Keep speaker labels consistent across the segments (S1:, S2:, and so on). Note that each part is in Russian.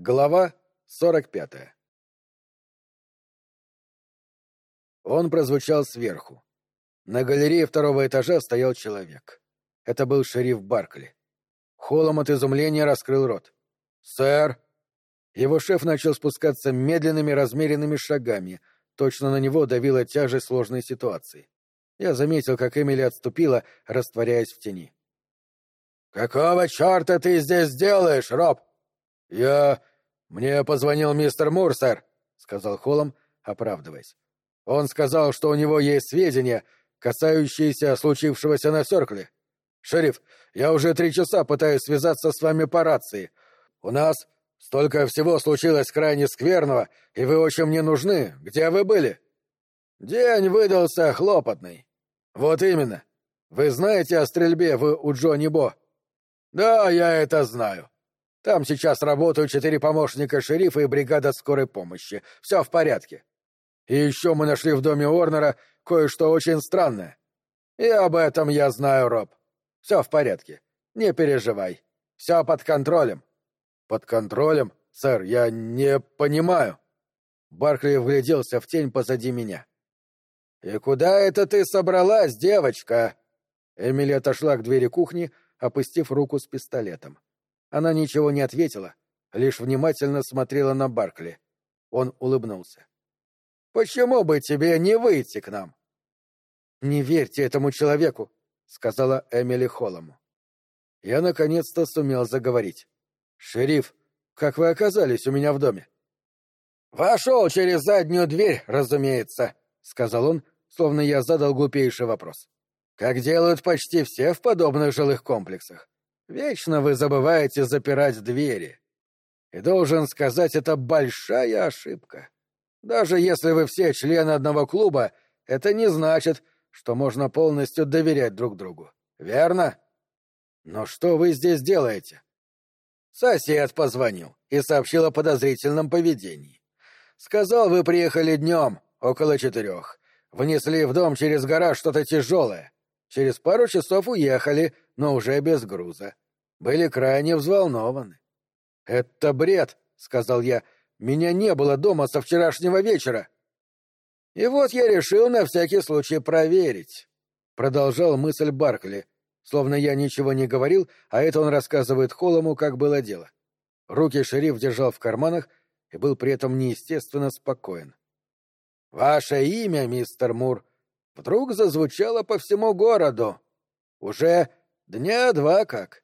S1: Глава сорок пятая Он прозвучал сверху. На галерее второго этажа стоял человек. Это был шериф Баркли. Холом от изумления раскрыл рот. «Сэр!» Его шеф начал спускаться медленными размеренными шагами. Точно на него давила тяжесть сложной ситуации. Я заметил, как Эмили отступила, растворяясь в тени. «Какого черта ты здесь делаешь, Роб?» «Я... мне позвонил мистер Мур, сэр», — сказал Холлом, оправдываясь. «Он сказал, что у него есть сведения, касающиеся случившегося на Сёркле. Шериф, я уже три часа пытаюсь связаться с вами по рации. У нас столько всего случилось крайне скверного, и вы очень мне нужны. Где вы были?» «День выдался хлопотный». «Вот именно. Вы знаете о стрельбе в у Джонни Бо?» «Да, я это знаю. Там сейчас работают четыре помощника шерифа и бригада скорой помощи. Все в порядке. И еще мы нашли в доме Орнера кое-что очень странное. И об этом я знаю, Роб. Все в порядке. Не переживай. Все под контролем». «Под контролем? Сэр, я не понимаю». Баркли вгляделся в тень позади меня. «И куда это ты собралась, девочка?» Эмили отошла к двери кухни, опустив руку с пистолетом. Она ничего не ответила, лишь внимательно смотрела на Баркли. Он улыбнулся. «Почему бы тебе не выйти к нам?» «Не верьте этому человеку», — сказала Эмили Холлому. Я наконец-то сумел заговорить. «Шериф, как вы оказались у меня в доме?» «Вошел через заднюю дверь, разумеется», — сказал он, словно я задал глупейший вопрос как делают почти все в подобных жилых комплексах. Вечно вы забываете запирать двери. И должен сказать, это большая ошибка. Даже если вы все члены одного клуба, это не значит, что можно полностью доверять друг другу. Верно? Но что вы здесь делаете? Сосед позвонил и сообщил о подозрительном поведении. Сказал, вы приехали днем, около четырех. Внесли в дом через гараж что-то тяжелое. Через пару часов уехали, но уже без груза. Были крайне взволнованы. «Это бред», — сказал я. «Меня не было дома со вчерашнего вечера». «И вот я решил на всякий случай проверить», — продолжал мысль Баркли, словно я ничего не говорил, а это он рассказывает Холому, как было дело. Руки шериф держал в карманах и был при этом неестественно спокоен. «Ваше имя, мистер Мур, вдруг зазвучало по всему городу. Уже дня два как.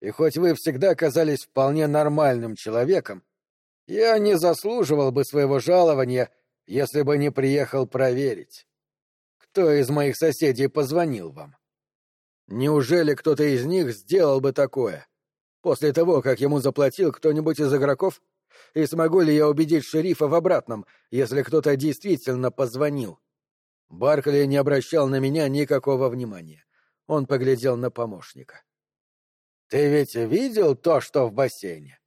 S1: И хоть вы всегда казались вполне нормальным человеком, я не заслуживал бы своего жалования, если бы не приехал проверить. Кто из моих соседей позвонил вам? Неужели кто-то из них сделал бы такое? После того, как ему заплатил кто-нибудь из игроков? И смогу ли я убедить шерифа в обратном, если кто-то действительно позвонил? Баркли не обращал на меня никакого внимания. Он поглядел на помощника. «Ты ведь видел то, что в бассейне?»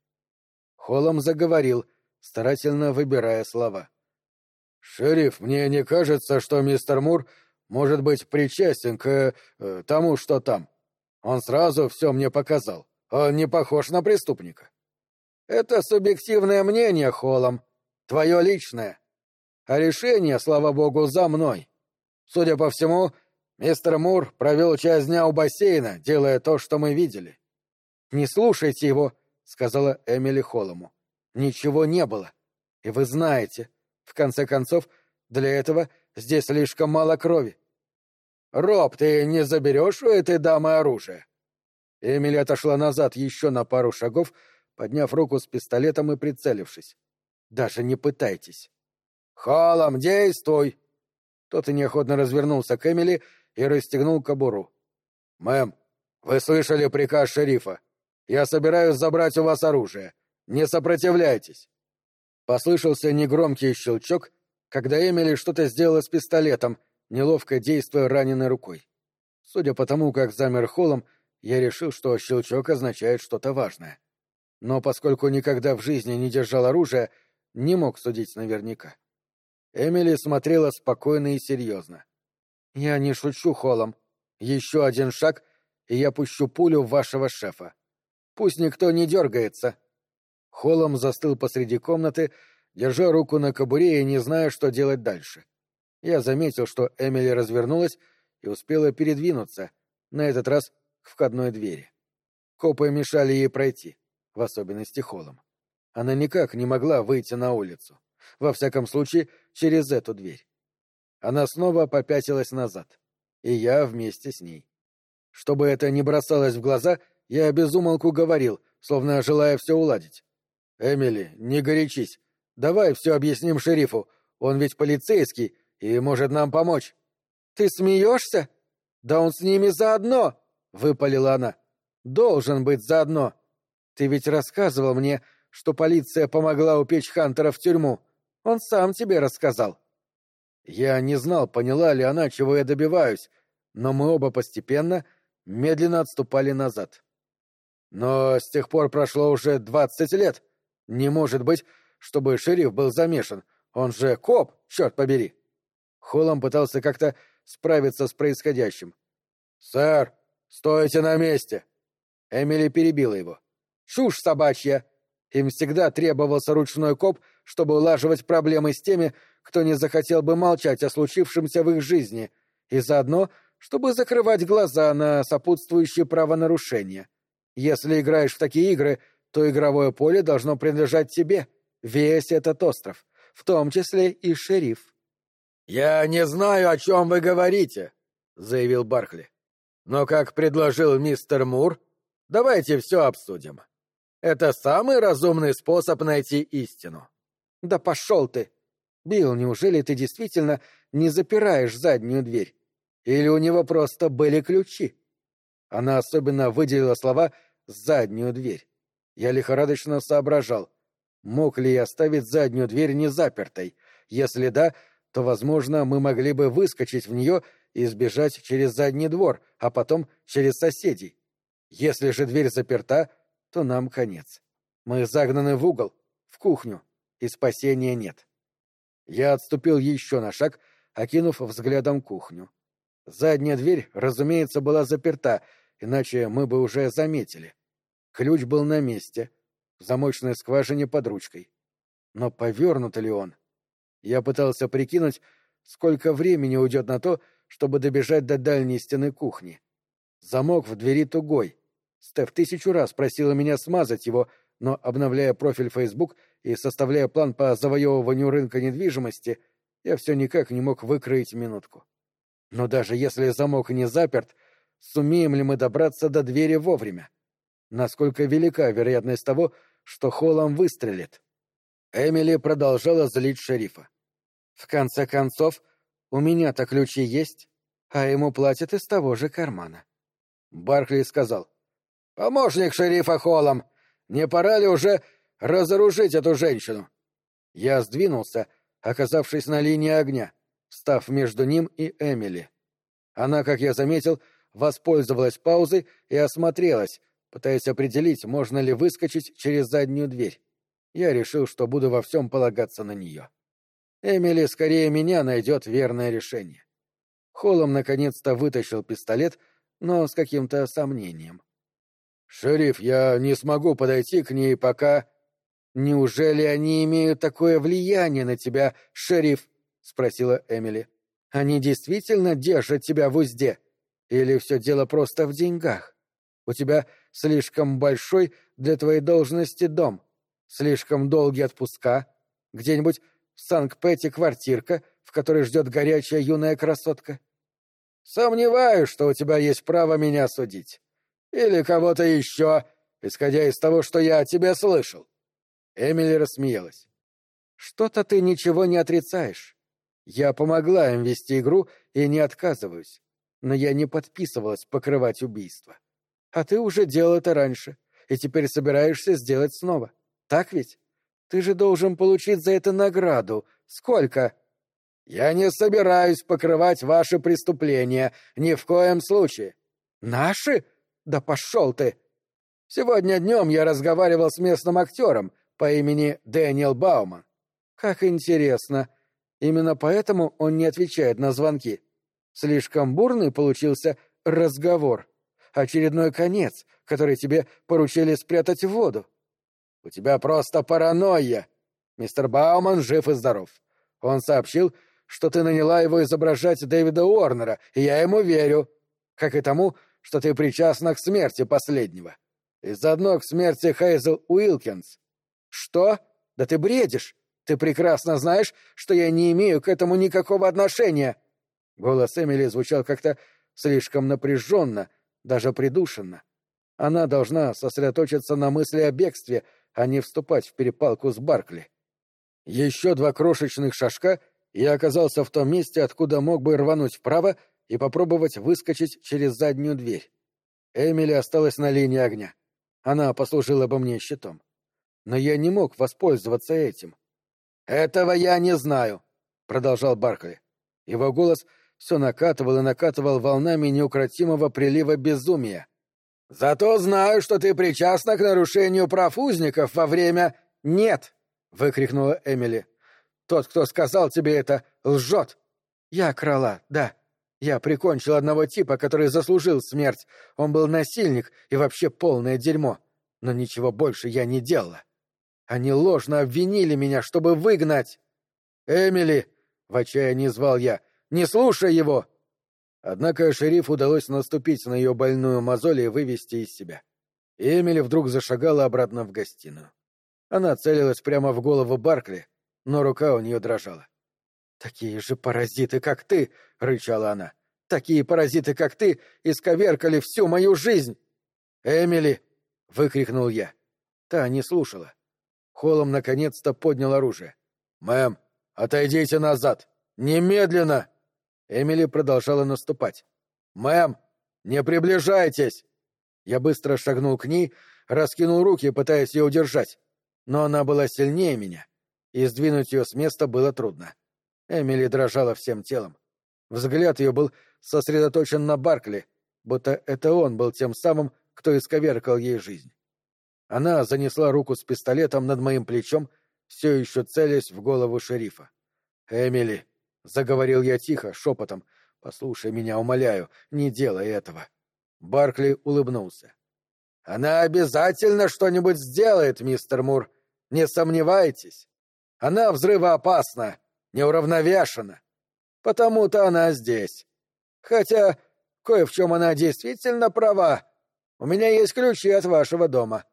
S1: Холлом заговорил, старательно выбирая слова. «Шериф, мне не кажется, что мистер Мур может быть причастен к э, тому, что там. Он сразу все мне показал. Он не похож на преступника». «Это субъективное мнение, Холлом. Твое личное. А решение, слава богу, за мной. Судя по всему, мистер Мур провел часть дня у бассейна, делая то, что мы видели. «Не слушайте его», — сказала Эмили Холлому. «Ничего не было. И вы знаете, в конце концов, для этого здесь слишком мало крови». «Роб, ты не заберешь у этой дамы оружие?» Эмили отошла назад еще на пару шагов, подняв руку с пистолетом и прицелившись. «Даже не пытайтесь». «Холлом, действуй!» Тот и неохотно развернулся к Эмили и расстегнул кобуру. «Мэм, вы слышали приказ шерифа. Я собираюсь забрать у вас оружие. Не сопротивляйтесь!» Послышался негромкий щелчок, когда Эмили что-то сделала с пистолетом, неловко действуя раненой рукой. Судя по тому, как замер холлом, я решил, что щелчок означает что-то важное. Но поскольку никогда в жизни не держал оружия, не мог судить наверняка. Эмили смотрела спокойно и серьезно. «Я не шучу, Холлом. Еще один шаг, и я пущу пулю в вашего шефа. Пусть никто не дергается». Холлом застыл посреди комнаты, держа руку на кобуре и не зная, что делать дальше. Я заметил, что Эмили развернулась и успела передвинуться, на этот раз к входной двери. Копы мешали ей пройти, в особенности Холлом. Она никак не могла выйти на улицу. Во всяком случае, через эту дверь. Она снова попятилась назад. И я вместе с ней. Чтобы это не бросалось в глаза, я безумолку говорил, словно желая все уладить. «Эмили, не горячись. Давай все объясним шерифу. Он ведь полицейский и может нам помочь». «Ты смеешься? Да он с ними заодно!» — выпалила она. «Должен быть заодно. Ты ведь рассказывал мне, что полиция помогла упечь Хантера в тюрьму. Он сам тебе рассказал». Я не знал, поняла ли она, чего я добиваюсь, но мы оба постепенно, медленно отступали назад. Но с тех пор прошло уже двадцать лет. Не может быть, чтобы шериф был замешан. Он же коп, черт побери. Холлом пытался как-то справиться с происходящим. «Сэр, стойте на месте!» Эмили перебила его. «Чушь собачья! Им всегда требовался ручной коп, чтобы улаживать проблемы с теми, кто не захотел бы молчать о случившемся в их жизни, и заодно, чтобы закрывать глаза на сопутствующие правонарушения. Если играешь в такие игры, то игровое поле должно принадлежать тебе, весь этот остров, в том числе и шериф. «Я не знаю, о чем вы говорите», — заявил Баркли. «Но, как предложил мистер Мур, давайте все обсудим. Это самый разумный способ найти истину». «Да пошел ты!» Билл, неужели ты действительно не запираешь заднюю дверь? Или у него просто были ключи? Она особенно выделила слова «заднюю дверь». Я лихорадочно соображал, мог ли я оставить заднюю дверь незапертой. Если да, то, возможно, мы могли бы выскочить в нее и сбежать через задний двор, а потом через соседей. Если же дверь заперта, то нам конец. Мы загнаны в угол, в кухню, и спасения нет. Я отступил еще на шаг, окинув взглядом кухню. Задняя дверь, разумеется, была заперта, иначе мы бы уже заметили. Ключ был на месте, в замочной скважине под ручкой. Но повернут ли он? Я пытался прикинуть, сколько времени уйдет на то, чтобы добежать до дальней стены кухни. Замок в двери тугой. Стеф тысячу раз просила меня смазать его, но, обновляя профиль Facebook и составляя план по завоевыванию рынка недвижимости, я все никак не мог выкроить минутку. Но даже если замок не заперт, сумеем ли мы добраться до двери вовремя? Насколько велика вероятность того, что Холлом выстрелит? Эмили продолжала злить шерифа. В конце концов, у меня-то ключи есть, а ему платят из того же кармана. Баркли сказал. «Помощник шерифа Холлом, не пора ли уже разоружить эту женщину? Я сдвинулся, оказавшись на линии огня, став между ним и Эмили. Она, как я заметил, воспользовалась паузой и осмотрелась, пытаясь определить, можно ли выскочить через заднюю дверь. Я решил, что буду во всем полагаться на нее. Эмили скорее меня найдет верное решение. Холлом наконец-то вытащил пистолет, но с каким-то сомнением. «Шериф, я не смогу подойти к ней, пока...» «Неужели они имеют такое влияние на тебя, шериф?» — спросила Эмили. «Они действительно держат тебя в узде? Или все дело просто в деньгах? У тебя слишком большой для твоей должности дом, слишком долгие отпуска, где-нибудь в Санкт-Пете квартирка, в которой ждет горячая юная красотка. Сомневаюсь, что у тебя есть право меня судить. Или кого-то еще, исходя из того, что я о тебе слышал. Эмили рассмеялась. Что-то ты ничего не отрицаешь. Я помогла им вести игру и не отказываюсь. Но я не подписывалась покрывать убийство. А ты уже делал это раньше, и теперь собираешься сделать снова. Так ведь? Ты же должен получить за это награду. Сколько? Я не собираюсь покрывать ваши преступления, ни в коем случае. Наши? Да пошел ты! Сегодня днем я разговаривал с местным актером по имени Дэниел Бауман. Как интересно. Именно поэтому он не отвечает на звонки. Слишком бурный получился разговор. Очередной конец, который тебе поручили спрятать в воду. У тебя просто паранойя. Мистер Бауман жив и здоров. Он сообщил, что ты наняла его изображать Дэвида Уорнера, и я ему верю. Как и тому, что ты причастна к смерти последнего. И заодно к смерти Хейзел Уилкинс. Что? Да ты бредишь. Ты прекрасно знаешь, что я не имею к этому никакого отношения. Голос Эмили звучал как-то слишком напряженно, даже придушенно. Она должна сосредоточиться на мысли о бегстве, а не вступать в перепалку с Баркли. Еще два крошечных шажка, и я оказался в том месте, откуда мог бы рвануть вправо и попробовать выскочить через заднюю дверь. Эмили осталась на линии огня. Она послужила бы мне щитом. Но я не мог воспользоваться этим. «Этого я не знаю», — продолжал Баркли. Его голос все накатывал и накатывал волнами неукротимого прилива безумия. «Зато знаю, что ты причастна к нарушению прав узников во время...» «Нет!» — выкрикнула Эмили. «Тот, кто сказал тебе это, лжет!» «Я крала, да. Я прикончил одного типа, который заслужил смерть. Он был насильник и вообще полное дерьмо. Но ничего больше я не делала. Они ложно обвинили меня, чтобы выгнать...» «Эмили!» — в отчаянии звал я. «Не слушай его!» Однако шериф удалось наступить на ее больную мозоль и вывести из себя. Эмили вдруг зашагала обратно в гостиную. Она целилась прямо в голову Баркли, но рука у нее дрожала. «Такие же паразиты, как ты!» — рычала она. «Такие паразиты, как ты, исковеркали всю мою жизнь!» «Эмили!» — выкрикнул я. Та не слушала. Холом наконец-то поднял оружие. «Мэм, отойдите назад! Немедленно!» Эмили продолжала наступать. «Мэм, не приближайтесь!» Я быстро шагнул к ней, раскинул руки, пытаясь ее удержать. Но она была сильнее меня, и сдвинуть ее с места было трудно. Эмили дрожала всем телом. Взгляд ее был сосредоточен на Баркли, будто это он был тем самым, кто исковеркал ей жизнь. Она занесла руку с пистолетом над моим плечом, все еще целясь в голову шерифа. «Эмили, — заговорил я тихо, шепотом. «Послушай меня, умоляю, не делай этого». Баркли улыбнулся. «Она обязательно что-нибудь сделает, мистер Мур. Не сомневайтесь. Она взрывоопасна, неуравновешена. Потому-то она здесь. Хотя кое в чем она действительно права. У меня есть ключи от вашего дома.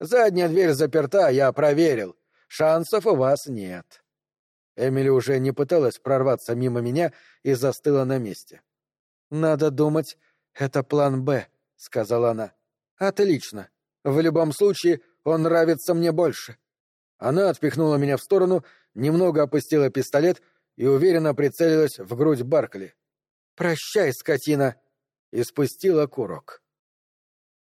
S1: Задняя дверь заперта, я проверил. Шансов у вас нет». Эмили уже не пыталась прорваться мимо меня и застыла на месте. «Надо думать, это план «Б», — сказала она. «Отлично. В любом случае, он нравится мне больше». Она отпихнула меня в сторону, немного опустила пистолет и уверенно прицелилась в грудь Баркли. «Прощай, скотина!» и спустила курок.